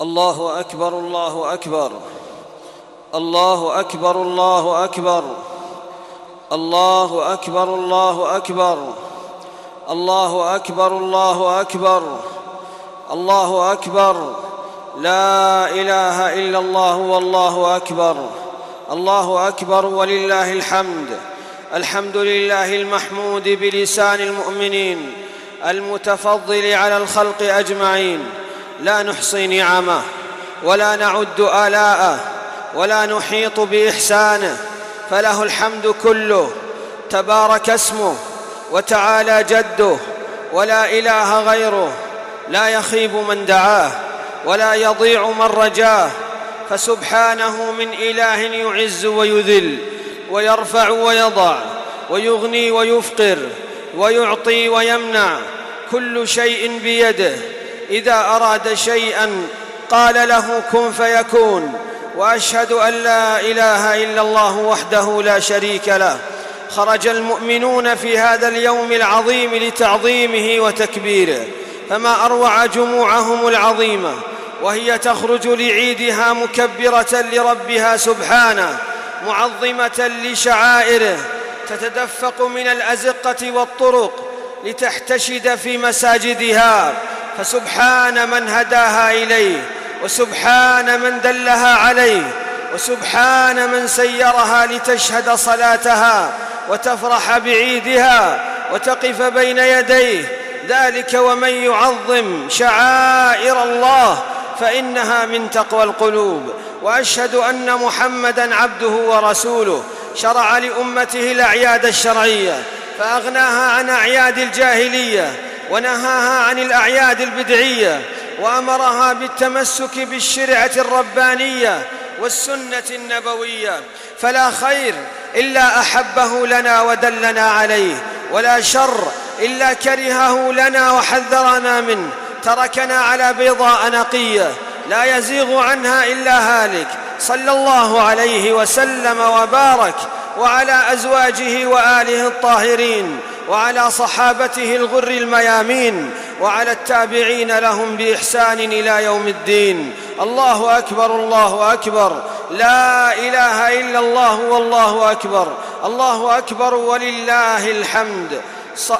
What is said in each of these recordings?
الله أكبر الله أكبر. الله أكبر الله أكبر. الله أكبر الله أكبر. الله أكبر الله أكبر. الله أكبر. لا إله إلا الله والله أكبر. الله أكبر ولله الحمد. الحمد لله المحمود بلسان المؤمنين المتفضل على الخلق أجمعين. لا نحصي نعمه ولا نعد آلاءه ولا نحيط بإحسانه فله الحمد كله تبارك اسمه وتعالى جده ولا إله غيره لا يخيب من دعاه ولا يضيع من رجاه فسبحانه من إله يعز ويذل ويرفع ويضع ويغني ويفقر ويعطي ويمنع كل شيء بيده إذا أراد شيئا قال له كن فيكون وأشهد أن لا إله إلا الله وحده لا شريك له. خرج المؤمنون في هذا اليوم العظيم لتعظيمه وتكبيره فما أروع جموعهم العظيمة وهي تخرج لعيدها مكبرة لربها سبحانه معظمة لشعائره تتدفق من الأزقة والطرق لتحتشد في مساجدها. فسبحان من هداها إليه وسبحان من دلها عليه وسبحان من سيرها لتشهد صلاتها وتفرح بعيدها وتقف بين يديه. ذلك ومن يعظم شعائر الله فإنها من تقوى القلوب. وأشهد أن محمدا عبده ورسوله شرع لأمته الأعياد الشرعية فأغناها عن أعياد الجاهلية ونهاها عن الأعياد البدعية وأمرها بالتمسك بالشرعة الربانية والسنة النبوية. فلا خير إلا أحبه لنا ودلنا عليه ولا شر إلا كرهه لنا وحذرنا منه. تركنا على بيضاء نقية لا يزيغ عنها إلا هالك. صلى الله عليه وسلم وبارك وعلى أزواجه وآله الطاهرين. وعلى صحابته الغر الميامين وعلى التابعين لهم بإحسان إلى يوم الدين. الله أكبر الله أكبر. لا إله إلا الله والله أكبر. الله أكبر ولله الحمد.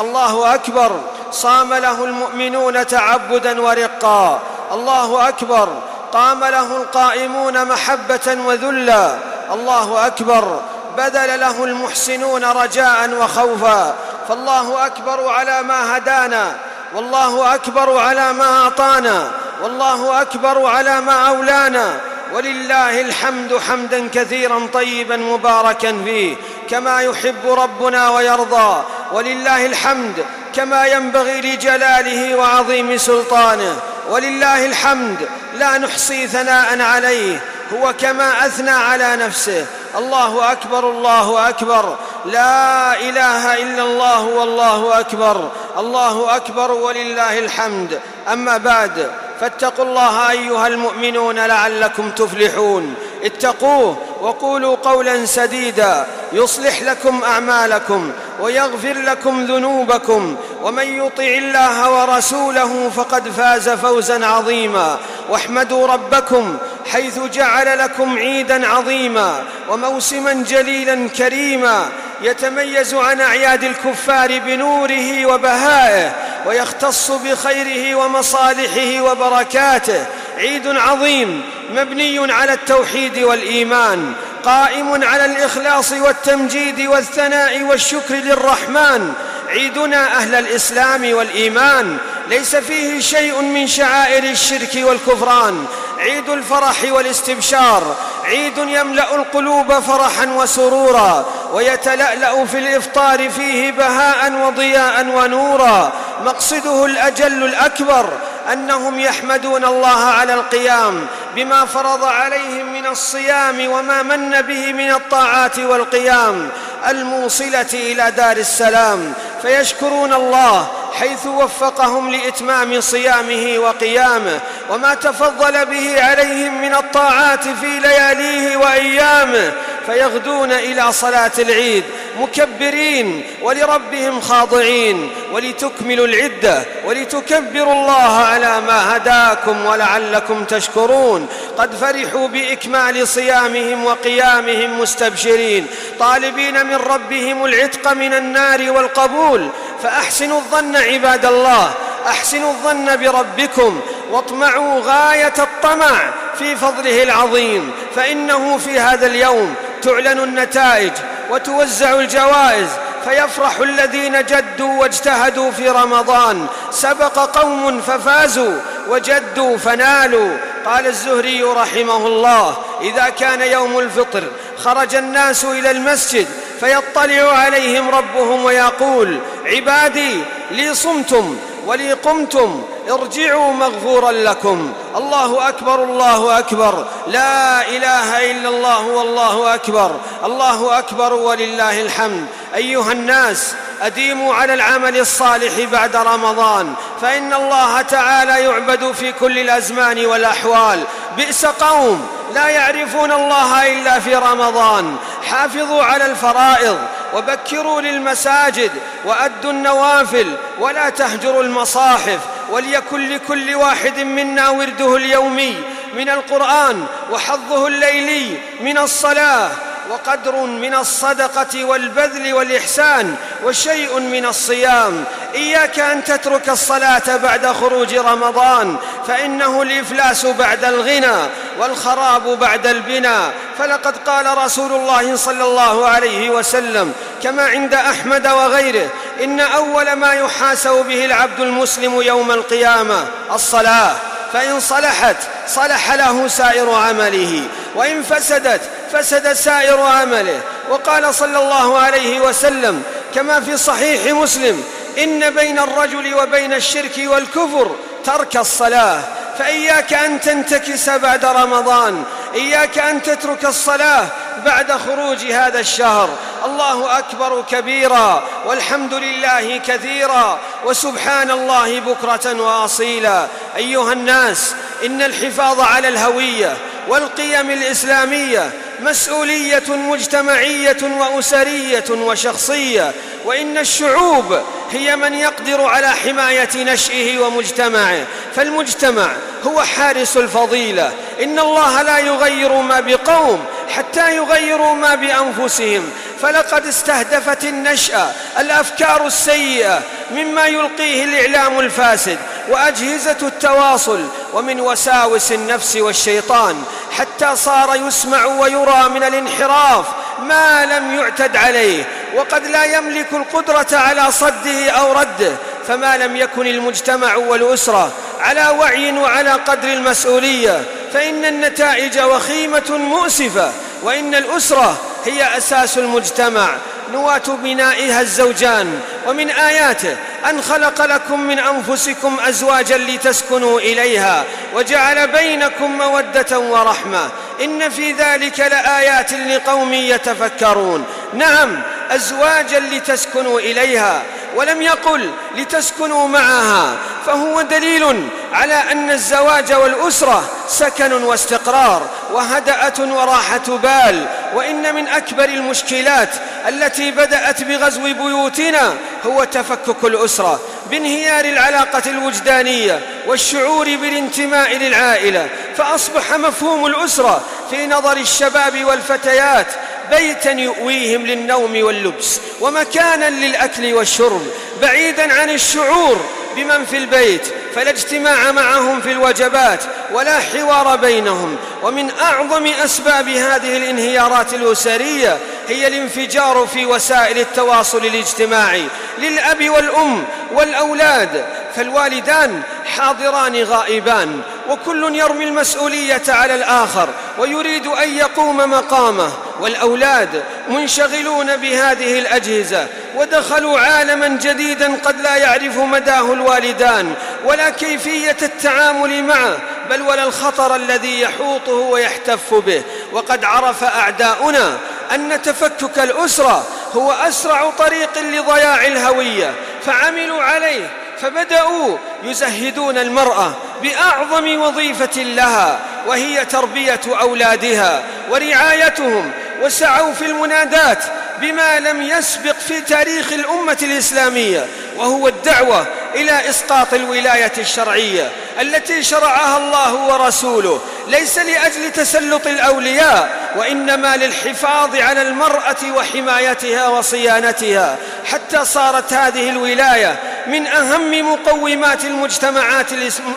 الله أكبر. صام له المؤمنون تعبدا ورقا. الله أكبر. قام له القائمون محبة وذلا. الله أكبر. بذل له المحسنون رجاء وخوفا. فالله أكبر على ما هدانا والله أكبر على ما أعطانا والله أكبر على ما أولانا. ولله الحمد حمدا كثيرا طيبا مباركا فيه كما يحب ربنا ويرضى. ولله الحمد كما ينبغي لجلاله وعظيم سلطانه. ولله الحمد لا نحصي ثناء عليه هو كما أثنى على نفسه. الله أكبر الله أكبر. لا إله إلا الله والله أكبر. الله أكبر ولله الحمد. أما بعد فاتقوا الله أيها المؤمنون لعلكم تفلحون. اتقوه وقولوا قولا سديدا. يصلح لكم أعمالكم ويغفر لكم ذنوبكم. ومن يطع الله ورسوله فقد فاز فوزا عظيما. واحمدوا ربكم حيث جعل لكم عيدا عظيما. وموسما جليلا كريما. يتميز عن أعياد الكفار بنوره وبهائه ويختص بخيره ومصالحه وبركاته. عيد عظيم مبني على التوحيد والإيمان قائم على الإخلاص والتمجيد والثناء والشكر للرحمن. عيدنا أهل الإسلام والإيمان ليس فيه شيء من شعائر الشرك والكفران. عيد الفرح والاستبشار عيد يملأ القلوب فرحا وسرورا. ويتلألأ في الإفطار فيه بهاء وضياء ونورا. مقصده الأجل الأكبر أنهم يحمدون الله على القيام بما فرض عليهم من الصيام وما من به من الطاعات والقيام الموصلة إلى دار السلام. فيشكرون الله حيث وفقهم لإتمام صيامه وقيامه وما تفضل به عليهم من الطاعات في لياليه وأيامه. فيغدون إلى صلاة العيد مكبرين ولربهم خاضعين ولتكملوا العدة ولتكبروا الله على ما هداكم ولعلكم تشكرون. قد فرحوا بإكمال صيامهم وقيامهم مستبشرين. طالبين من ربهم العتق من النار والقبول. فأحسنوا الظن عباد الله. أحسنوا الظن بربكم. واطمعوا غاية الطمع في فضله العظيم. فإنه في هذا اليوم تعلن النتائج وتوزع الجوائز فيفرح الذين جدوا واجتهدوا في رمضان. سبق قوم ففازوا وجدوا فنالوا. قال الزهري رحمه الله إذا كان يوم الفطر خرج الناس إلى المسجد فيطلع عليهم ربهم ويقول عبادي لي صمتم ولي قمتم ارجعوا مغفورا لكم. الله أكبر الله أكبر. لا إله إلا الله والله أكبر. الله أكبر ولله الحمد. أيها الناس أديموا على العمل الصالح بعد رمضان. فإن الله تعالى يعبد في كل الأزمان والأحوال. بئس قوم لا يعرفون الله إلا في رمضان. حافظوا على الفرائض وبكروا للمساجد وأدوا النوافل ولا تهجروا المصاحف. وليكن لكل واحد منا ورده اليومي من القرآن وحظه الليلي من الصلاة وقدر من الصدقة والبذل والإحسان وشيء من الصيام. إياك أن تترك الصلاة بعد خروج رمضان فإنه الإفلاس بعد الغنى والخراب بعد البنى. فلقد قال رسول الله صلى الله عليه وسلم كما عند أحمد وغيره إن أول ما يحاسب به العبد المسلم يوم القيامة الصلاة فإن صلحت صلح له سائر عمله وإن فسدت فسد سائر عمله. وقال صلى الله عليه وسلم كما في صحيح مسلم إن بين الرجل وبين الشرك والكفر ترك الصلاة. فإياك أن تنتكس بعد رمضان إياك أن تترك الصلاة بعد خروج هذا الشهر. الله أكبر كبيرا والحمد لله كثيرا وسبحان الله بكرة وأصيلا. أيها الناس إن الحفاظ على الهوية والقيم الإسلامية مسؤولية مجتمعية وأسرية وشخصية وإن الشعوب هي من يقدر على حماية نشئه ومجتمعه. فالمجتمع هو حارس الفضيلة. إن الله لا يغير ما بقوم حتى يغيروا ما بأنفسهم. فلقد استهدفت النشأة الأفكار السيئة مما يلقيه الإعلام الفاسد. وأجهزة التواصل ومن وساوس النفس والشيطان حتى صار يسمع ويرى من الانحراف ما لم يعتد عليه وقد لا يملك القدرة على صده أو رده فما لم يكن المجتمع والأسرة على وعي وعلى قدر المسؤولية فإن النتائج وخيمة مؤسفة وإن الأسرة هي أساس المجتمع. نواة بنائها الزوجان ومن آياته أن خلق لكم من أنفسكم أزواجا لتسكنوا إليها وجعل بينكم مودة ورحمة. إن في ذلك لآيات لقوم يتفكرون. نعم أزواجا لتسكنوا إليها ولم يقل لتسكنوا معها. فهو دليل على أن الزواج والأسرة سكن واستقرار وهدأة وراحة بال. وإن من أكبر المشكلات التي بدأت بغزو بيوتنا هو تفكك الأسرة بانهيار العلاقة الوجدانية والشعور بالانتماء للعائلة فأصبح مفهوم الأسرة في نظر الشباب والفتيات بيتا يؤويهم للنوم واللبس ومكانا للأكل والشرب بعيدا عن الشعور بمن في البيت فلا اجتماع معهم في الوجبات ولا حوار بينهم. ومن أعظم أسباب هذه الانهيارات الأسرية هي الانفجار في وسائل التواصل الاجتماعي للأب والأم والأولاد. فالوالدان حاضران غائبان وكل يرمي المسؤولية على الآخر ويريد أن يقوم مقامه. والأولاد منشغلون بهذه الأجهزة ودخلوا عالما جديدا قد لا يعرف مداه الوالدان. ولا كيفية التعامل معه بل ولا الخطر الذي يحوطه ويحتف به. وقد عرف أعداؤنا أن تفكك الأسرة هو أسرع طريق لضياع الهوية. فعملوا عليه فبدأوا يزهدون المرأة بأعظم وظيفة لها وهي تربية أولادها ورعايتهم. وسعوا في المنادات بما لم يسبق في تاريخ الأمة الإسلامية وهو الدعوة إلى إسقاط الولاية الشرعية التي شرعها الله ورسوله. ليس لأجل تسلط الأولياء وإنما للحفاظ على المرأة وحمايتها وصيانتها. حتى صارت هذه الولاية من أهم مقومات المجتمعات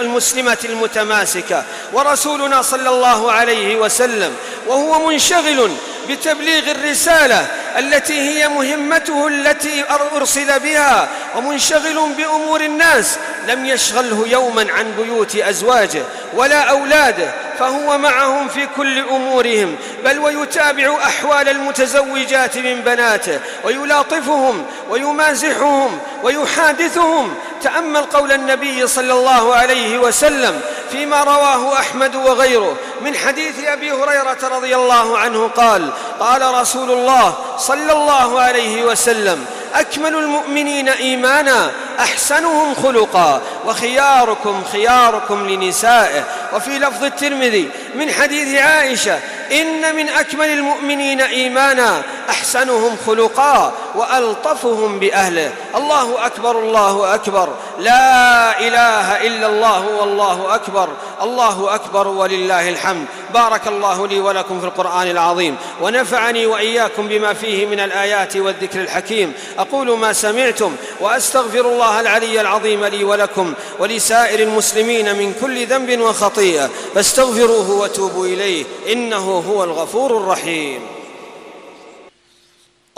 المسلمة المتماسكة. ورسولنا صلى الله عليه وسلم وهو منشغل بتبليغ الرسالة التي هي مهمته التي أرسل بها ومنشغل بأمور الناس. لم يشغله يوما عن بيوت أزواجه ولا أولاده فهو معهم في كل أمورهم. بل ويتابع أحوال المتزوجات من بناته ويلاطفهم ويمازحهم ويحادثهم تأمل قول النبي صلى الله عليه وسلم فيما رواه أحمد وغيره من حديث أبي هريرة رضي الله عنه قال قال رسول الله صلى الله عليه وسلم أكمل المؤمنين إيمانا أحسنهم خلقا وخياركم خياركم لنسائه. وفي لفظ الترمذي من حديث عائشة إن من أكمل المؤمنين إيمانا أحسنهم خلقا وألطفهم بأهله. الله أكبر الله أكبر. لا إله إلا الله والله أكبر. الله أكبر ولله الحمد. بارك الله لي ولكم في القرآن العظيم. ونفعني وإياكم بما فيه من الآيات والذكر الحكيم. أقول ما سمعتم وأستغفر الله العلي العظيم لي ولكم ولسائر المسلمين من كل ذنب وخطيئة. فاستغفروه وتوبوا إليه. إنه هو الغفور الرحيم.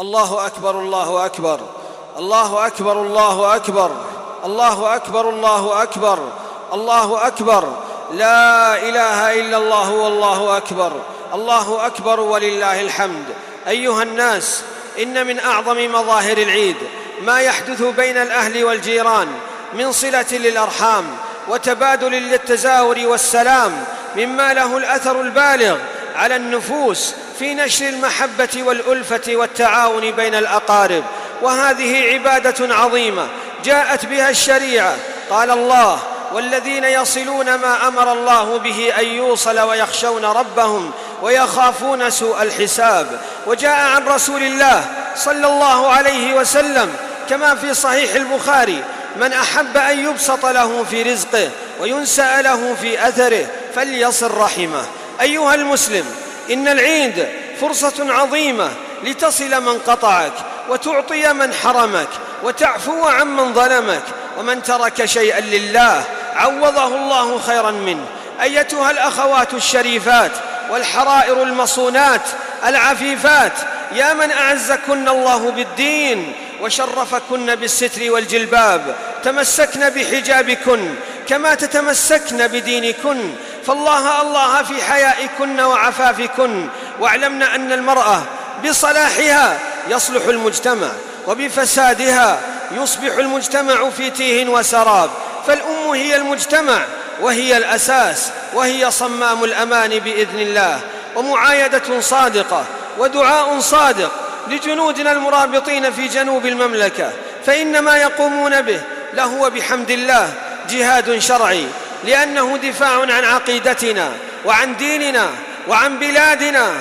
الله أكبر الله أكبر. الله أكبر الله أكبر. الله أكبر الله أكبر. الله أكبر. لا إله إلا الله والله أكبر. الله أكبر ولله الحمد. أيها الناس إن من أعظم مظاهر العيد ما يحدث بين الأهل والجيران من صلة للأرحام وتبادل للتزاور والسلام مما له الأثر البالغ على النفوس في نشر المحبة والألفة والتعاون بين الأقارب وهذه عبادة عظيمة جاءت بها الشريعة. قال الله والذين يصلون ما أمر الله به أن يوصل ويخشون ربهم ويخافون سوء الحساب وجاء عن رسول الله صلى الله عليه وسلم كما في صحيح البخاري من أحب أن يبسط له في رزقه وينسأ له في أثره فليصل رحمه أيها المسلم إن العيد فرصة عظيمة لتصل من قطعك وتعطي من حرمك وتعفو عمن ظلمك. ومن ترك شيئا لله عوضه الله خيرا منه. أيتها الأخوات الشريفات والحرائر المصونات العفيفات يا من أعزكن الله بالدين وشرفكن بالستر والجلباب تمسكن بحجابكن كما تتمسكن بدينكن. فالله الله في حيائكن وعفافكن. واعلمن أن المرأة بصلاحها يصلح المجتمع وبفسادها يصبح المجتمع في تيه وسراب. فالأم هي المجتمع وهي الأساس وهي صمام الأمان بإذن الله. ومعايدة صادقة ودعاء صادق لجنودنا المرابطين في جنوب المملكة. فان ما يقومون به لهو بحمد الله جهاد شرعي لأنه دفاع عن عقيدتنا وعن ديننا وعن بلادنا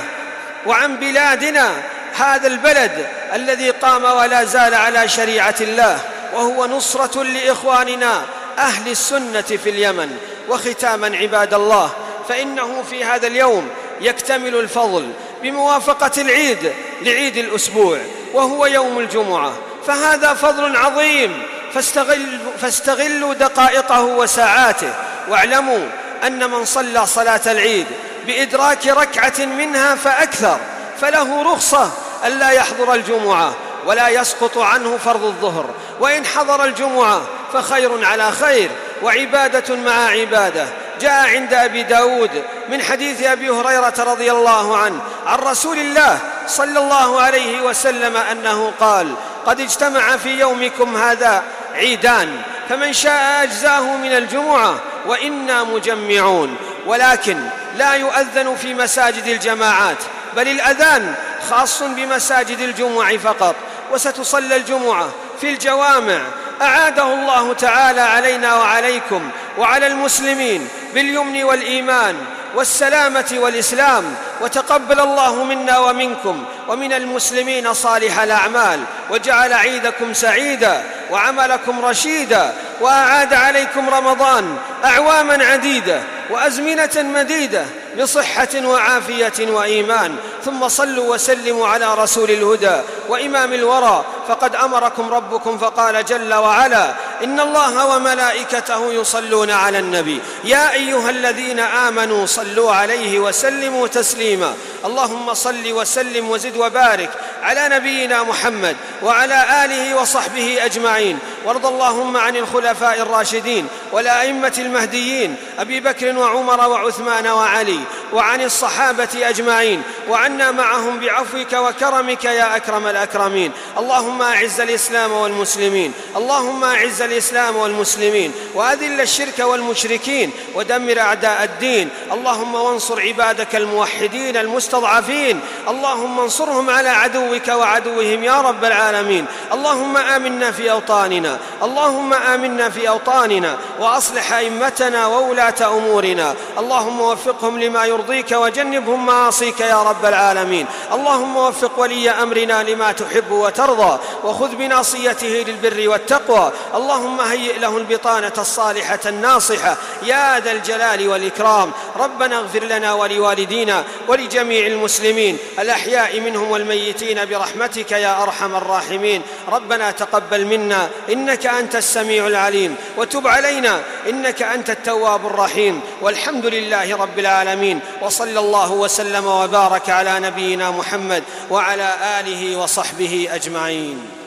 وعن بلادنا. هذا البلد الذي قام ولا زال على شريعة الله وهو نصرة لإخواننا أهل السنة في اليمن. وختاما عباد الله فإنه في هذا اليوم يكتمل الفضل بموافقة العيد لعيد الأسبوع وهو يوم الجمعة. فهذا فضل عظيم فاستغل فاستغلوا دقائقه وساعاته. واعلموا أن من صلى صلاة العيد بإدراك ركعة منها فأكثر. فله رخصة الا يحضر الجمعة ولا يسقط عنه فرض الظهر. وإن حضر الجمعة فخير على خير. وعبادة مع عبادة. جاء عند أبي داود من حديث أبي هريرة رضي الله عنه عن رسول الله صلى الله عليه وسلم أنه قال قد اجتمع في يومكم هذا عيدان فمن شاء أجزاه من الجمعة وإنا مجمعون. ولكن لا يؤذن في مساجد الجماعات بل الأذان خاص بمساجد الجمع فقط وستصلى الجمعة في الجوامع. أعاده الله تعالى علينا وعليكم وعلى المسلمين باليمن والإيمان والسلامة والإسلام. وتقبل الله منا ومنكم ومن المسلمين صالح الأعمال وجعل عيدكم سعيدا. وعملكم رشيدا وأعاد عليكم رمضان أعواما عديدة وأزمنة مديدة بصحة وعافية وإيمان. ثم صلوا وسلموا على رسول الهدى وإمام الورى. فقد أمركم ربكم فقال جل وعلا إن الله وملائكته يصلون على النبي. يا أيها الذين آمنوا صلوا عليه وسلموا تسليما. اللهم صل وسلم وزد وبارك على نبينا محمد وعلى آله وصحبه أجمعين. وارض اللهم عن الخلفاء الراشدين والأئمة المهديين أبي بكر وعمر وعثمان وعلي وعن الصحابة أجمعين وعنا معهم بعفوك وكرمك يا أكرم الأكرمين. اللهم أعز الإسلام والمسلمين. اللهم أعز الإسلام والمسلمين وأذل الشرك والمشركين ودمر أعداء الدين اللهم وانصر عبادك الموحدين المستضعفين. اللهم انصرهم على عدوك وعدوهم يا رب العالمين. اللهم آمنا في أوطاننا. اللهم آمنا في أوطاننا. وأصلح أئمتنا وولاة أمورنا. اللهم وفقهم لما يرضيك وجنبهم معاصيك يا رب العالمين. اللهم وفق ولي أمرنا لما تحب وترضى. وخذ بناصيته للبر والتقوى. اللهم هيئ له البطانة الصالحة الناصحة. يا ذا الجلال والإكرام. ربنا اغفر لنا ولوالدينا ولجميع المسلمين الأحياء منهم والميتين برحمتك يا أرحم الراحمين. ربنا تقبل منا إنك أنت السميع العليم. وتب علينا إنك أنت التواب الرحيم. والحمد لله رب العالمين. وصلى الله وسلم وبارك على نبينا محمد وعلى آله وصحبه أجمعين.